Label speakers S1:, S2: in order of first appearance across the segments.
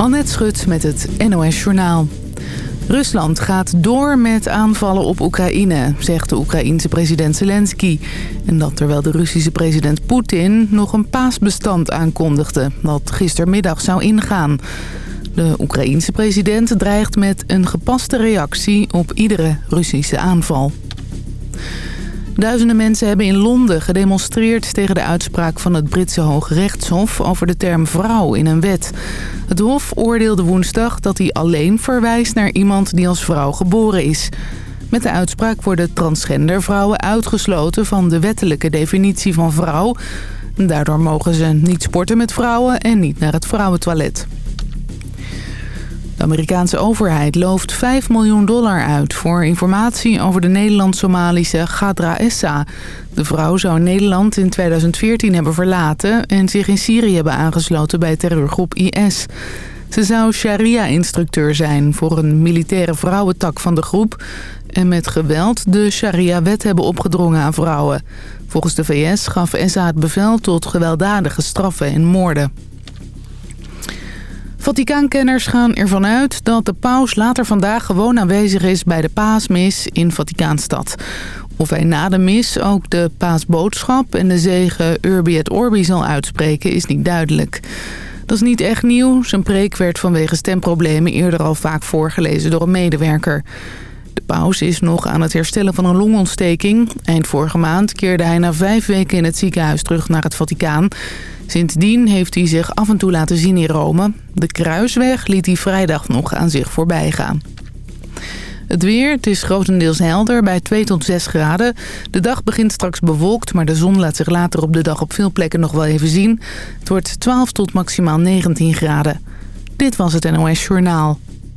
S1: Annette Schut met het NOS Journaal. Rusland gaat door met aanvallen op Oekraïne, zegt de Oekraïense president Zelensky. En dat terwijl de Russische president Poetin nog een paasbestand aankondigde... dat gistermiddag zou ingaan. De Oekraïense president dreigt met een gepaste reactie op iedere Russische aanval. Duizenden mensen hebben in Londen gedemonstreerd tegen de uitspraak van het Britse Hoge Rechtshof over de term vrouw in een wet. Het Hof oordeelde woensdag dat hij alleen verwijst naar iemand die als vrouw geboren is. Met de uitspraak worden transgender vrouwen uitgesloten van de wettelijke definitie van vrouw. Daardoor mogen ze niet sporten met vrouwen en niet naar het vrouwentoilet. De Amerikaanse overheid looft 5 miljoen dollar uit voor informatie over de Nederlands-Somalische Gadra Essa. De vrouw zou Nederland in 2014 hebben verlaten en zich in Syrië hebben aangesloten bij terreurgroep IS. Ze zou sharia-instructeur zijn voor een militaire vrouwentak van de groep... en met geweld de sharia-wet hebben opgedrongen aan vrouwen. Volgens de VS gaf Essa het bevel tot gewelddadige straffen en moorden. Vaticaankenners gaan ervan uit dat de paus later vandaag gewoon aanwezig is bij de paasmis in Vaticaanstad. Of hij na de mis ook de paasboodschap en de zegen Urbi et Orbi zal uitspreken is niet duidelijk. Dat is niet echt nieuw. Zijn preek werd vanwege stemproblemen eerder al vaak voorgelezen door een medewerker. De paus is nog aan het herstellen van een longontsteking. Eind vorige maand keerde hij na vijf weken in het ziekenhuis terug naar het Vaticaan. Sindsdien heeft hij zich af en toe laten zien in Rome. De kruisweg liet hij vrijdag nog aan zich voorbij gaan. Het weer, het is grotendeels helder bij 2 tot 6 graden. De dag begint straks bewolkt, maar de zon laat zich later op de dag op veel plekken nog wel even zien. Het wordt 12 tot maximaal 19 graden. Dit was het NOS Journaal.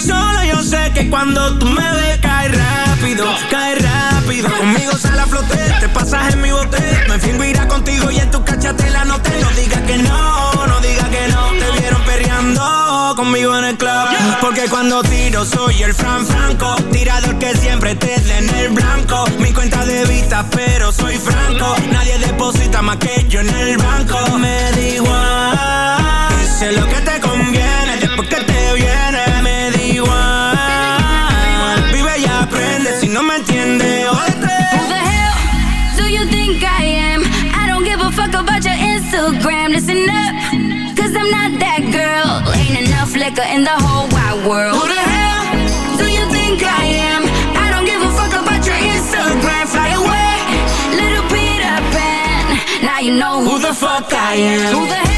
S2: Solo yo sé que cuando tú me ves, cae rápido, cae rápido. Conmigo sale a flote, te pasas en mi bote. Me fingo irá contigo y en tu cachatela no te No digas que no, no digas que no. Te vieron perreando conmigo en el club. Porque cuando tiro soy el Fran Franco. Tirador que siempre te en el blanco. Mi cuenta de vista, pero soy franco. Nadie deposita más que yo en el banco. Me da igual. Dice lo que te conviene. Después que te viene, me da igual. Vive y aprende. Si no me entiendes, jódete.
S3: Who the hell do you think I am? I don't give a fuck about your Instagram. Listen up, cause I'm not that girl. Ain't enough liquor in the whole wide world. Who the hell do you think I am? I don't give a fuck about your Instagram. Fly away, little Peter Pan. Now you know who, the fuck I am. Who the hell?